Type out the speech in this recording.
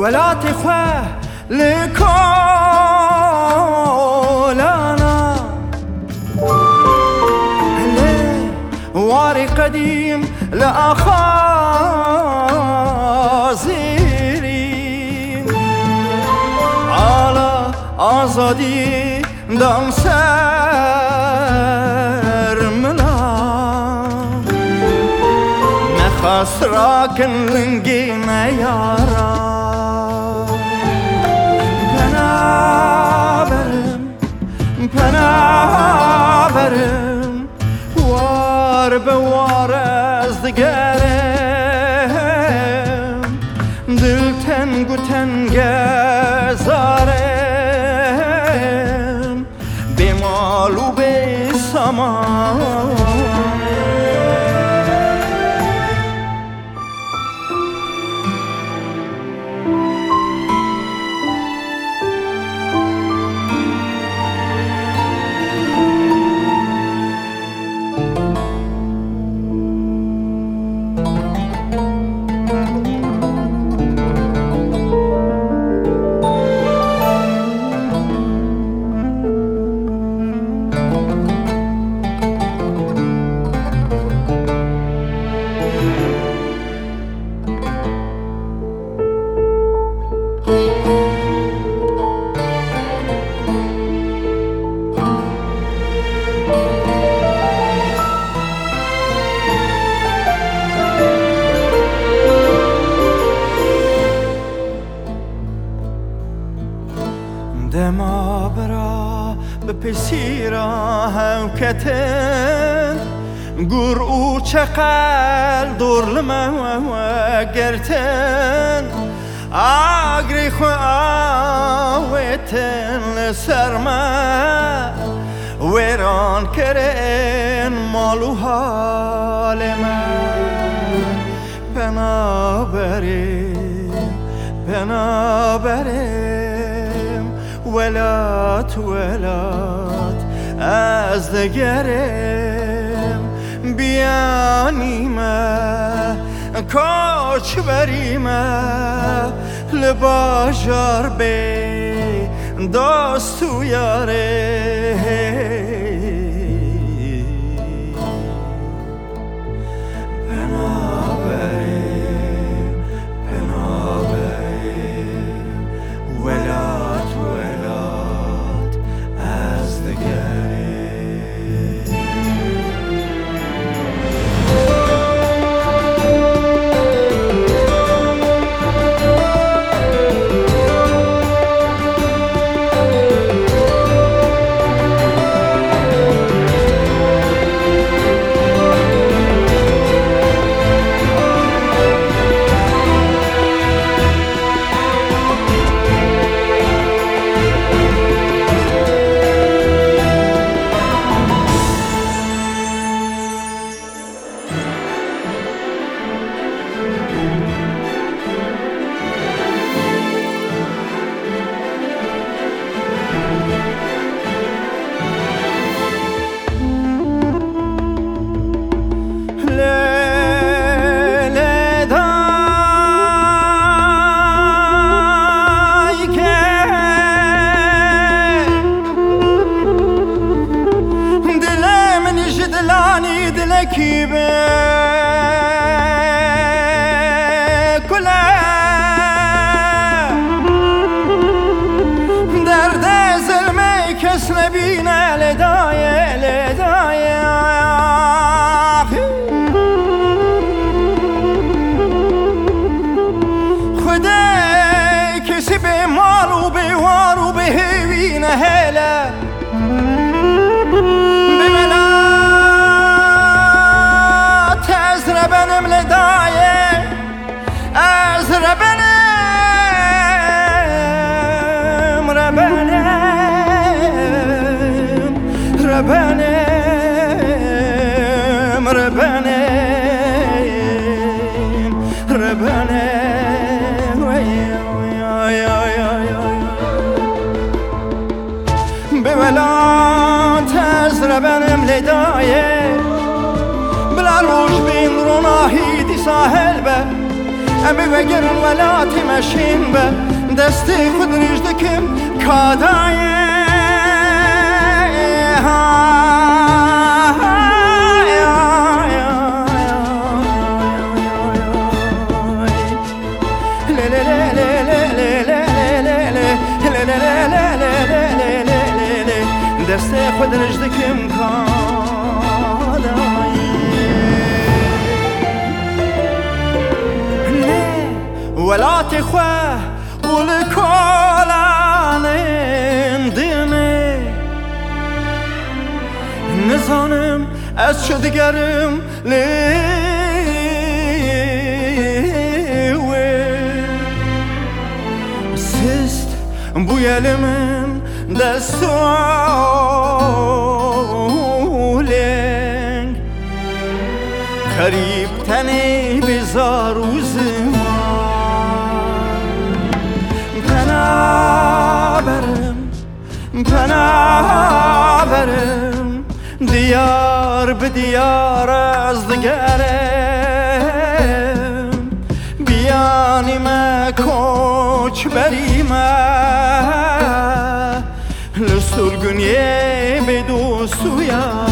ولا تخوى لكولانا أنا واري قديم لأخازيرين على أزادي دم سر ملا نخسراك لنجي ما يارا sabão هوکتن گور او چقل دور لما گرتن آگری خو آویتن لسرما ویران کرن مالو حال من بنابریم بنابریم ولات ولات از دگرم بیانیمه کاچ بریمه لباجار به داستو یاره Kalbine leda benim ledayê Bilan rojbîn ronahî dîsa helbe Em ê vegirin welatî me şîn be. Destê xwe dirêj dikim kadayê دست خود رجدکم کادای نه ولات خواه قول کالانم دمه نزانم از چه دگرم لیوه. سست بوی علمم دستولنگ خریب تنی بزار و زمان پناه برم پناه برم دیار به دیار از دگرم بیانیم کوچ بریم لسرگونیه به دو سویم